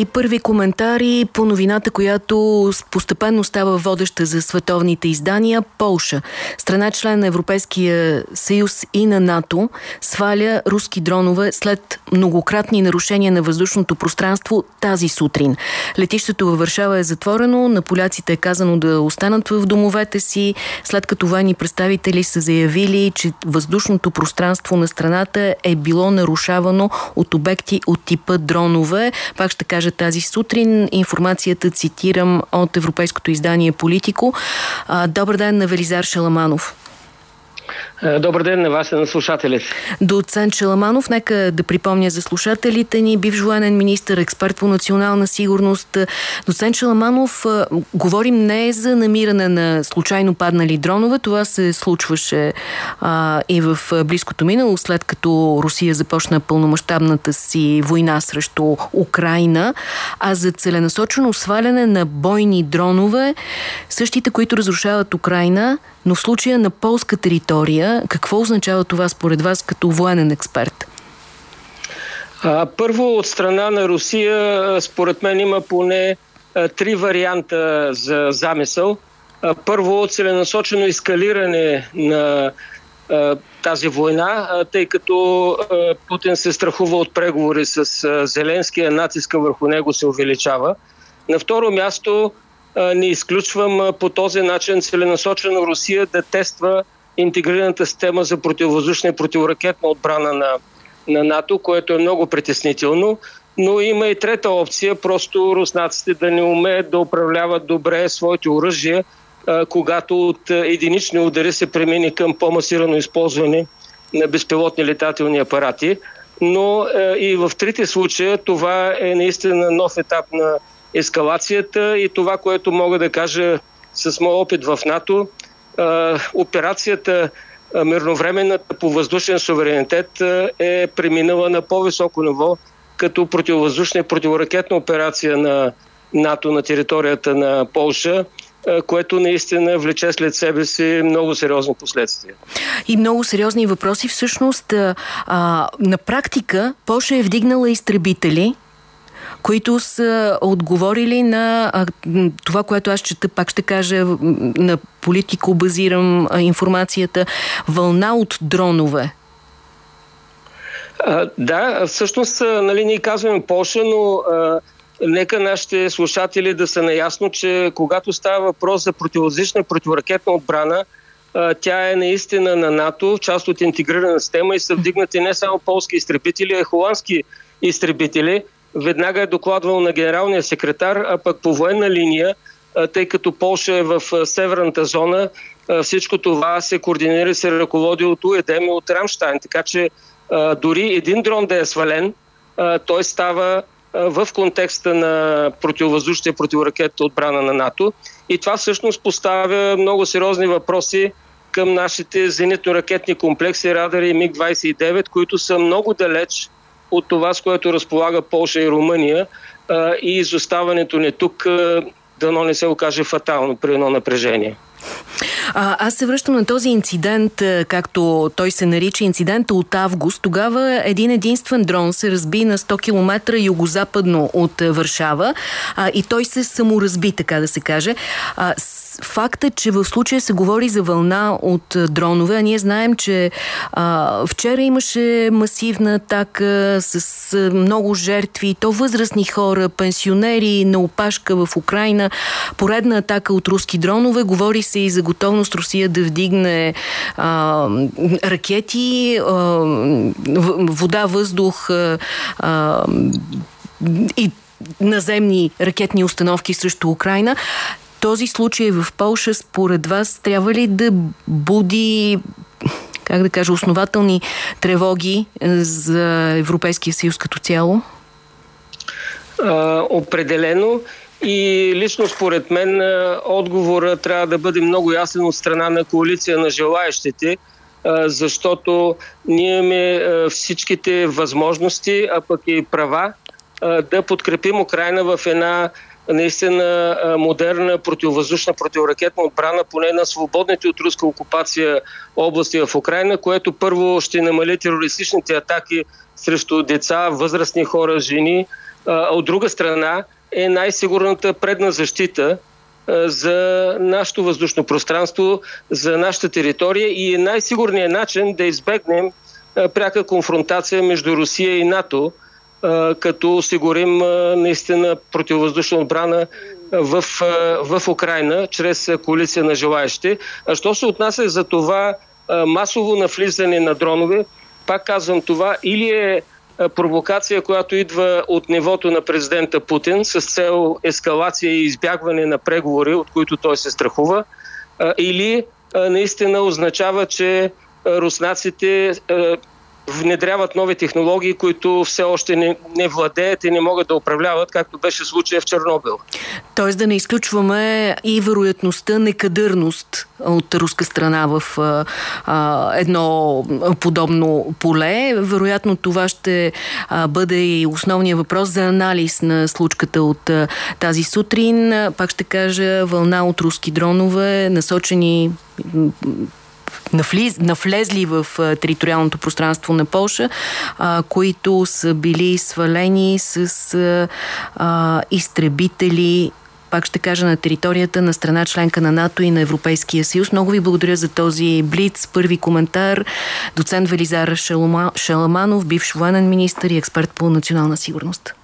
И първи коментари по новината, която постепенно става водеща за световните издания – Полша. Страна член на Европейския съюз и на НАТО сваля руски дронове след многократни нарушения на въздушното пространство тази сутрин. Летището във Варшава е затворено, на поляците е казано да останат в домовете си, след като военни представители са заявили, че въздушното пространство на страната е било нарушавано от обекти от типа дронове. Пак ще кажа кажа тази сутрин. Информацията цитирам от европейското издание Политико. Добър ден на Велизар Шаламанов. Е, добър ден на вас и на слушателите. Доцент Шаламанов, нека да припомня за слушателите ни, бивш военен министр, експерт по национална сигурност. Доцент Шаламанов, е, говорим не за намиране на случайно паднали дронове, това се случваше а, и в близкото минало, след като Русия започна пълномащабната си война срещу Украина, а за целенасочено сваляне на бойни дронове, същите, които разрушават Украина, но в случая на полска територия, какво означава това според вас като военен експерт? Първо, от страна на Русия, според мен има поне три варианта за замисъл. Първо, целенасочено ескалиране на тази война, тъй като Путин се страхува от преговори с Зеленския, натиска върху него се увеличава. На второ място, не изключвам по този начин целенасочено Русия да тества интегрираната система за противовъздушна и противоракетна отбрана на, на НАТО, което е много притеснително. Но има и трета опция, просто руснаците да не умеят да управляват добре своите оръжия, когато от единични удари се премини към по-масирано използване на безпилотни летателни апарати. Но и в трите случая това е наистина нов етап на ескалацията и това, което мога да кажа с моят опит в НАТО, операцията мирновременната по въздушен суверенитет е преминала на по-високо ниво като противовъздушна и противоракетна операция на НАТО на територията на Полша, което наистина влече след себе си много сериозни последствия. И много сериозни въпроси. Всъщност, а, на практика Польша е вдигнала изтребители, които са отговорили на а, това, което аз чета, пак ще кажа, на политико базирам а, информацията, вълна от дронове. А, да, всъщност, нали, ние казваме Польша, но а, нека нашите слушатели да са наясно, че когато става въпрос за противозична противоракетна отбрана, тя е наистина на НАТО, част от интегрирана система и са вдигнати не само полски изтребители, а и холандски изтребители – веднага е докладвал на генералния секретар, а пък по военна линия, тъй като Польша е в северната зона, всичко това се координира и се ръководи от УЕДМ и от Рамштайн. Така че дори един дрон да е свален, той става в контекста на противовъздушната и противоракетната отбрана на НАТО. И това всъщност поставя много сериозни въпроси към нашите зенитно-ракетни комплекси, радари МиГ-29, които са много далеч от това, с което разполага Полша и Румъния и изоставането ни тук дано не се окаже фатално при едно напрежение. А, аз се връщам на този инцидент, както той се нарича инцидента от август. Тогава един единствен дрон се разби на 100 км югозападно от Варшава а, и той се саморазби, така да се каже. А, факта, че в случая се говори за вълна от дронове, а ние знаем, че а, вчера имаше масивна атака с а, много жертви, то възрастни хора, пенсионери на опашка в Украина, поредна атака от руски дронове, говори се и за готовност Русия да вдигне а, ракети, а, вода, въздух а, и наземни ракетни установки срещу Украина този случай в Польша според вас трябва ли да буди как да кажа, основателни тревоги за Европейския съюз като цяло? А, определено. И лично според мен отговора трябва да бъде много ясен от страна на коалиция на желаящите, защото ние имаме всичките възможности, а пък и права да подкрепим Украина в една наистина модерна противовъздушна противоракетна отбрана, поне на свободните от руска окупация области в Украина, което първо ще намали терористичните атаки срещу деца, възрастни хора, жени, а от друга страна е най-сигурната предна защита за нашето въздушно пространство, за нашата територия и е най-сигурният начин да избегнем пряка конфронтация между Русия и НАТО, като осигурим наистина противовъздушна отбрана в, в Украина чрез коалиция на желаящи. А що се отнася за това масово навлизане на дронове, пак казвам това, или е провокация, която идва от нивото на президента Путин с цел ескалация и избягване на преговори, от които той се страхува, или наистина означава, че руснаците внедряват нови технологии, които все още не, не владеят и не могат да управляват, както беше случая в Чернобил. Тоест да не изключваме и вероятността некадърност от руска страна в а, едно подобно поле. Вероятно това ще а, бъде и основния въпрос за анализ на случката от а, тази сутрин. Пак ще кажа, вълна от руски дронове, насочени навлез, навлезли в териториалното пространство на Полша, а, които са били свалени с а, изтребители пак ще кажа, на територията на страна членка на НАТО и на Европейския съюз. Много ви благодаря за този блиц. Първи коментар. Доцент Велизар Шаламанов, бивш военен министр и експерт по национална сигурност.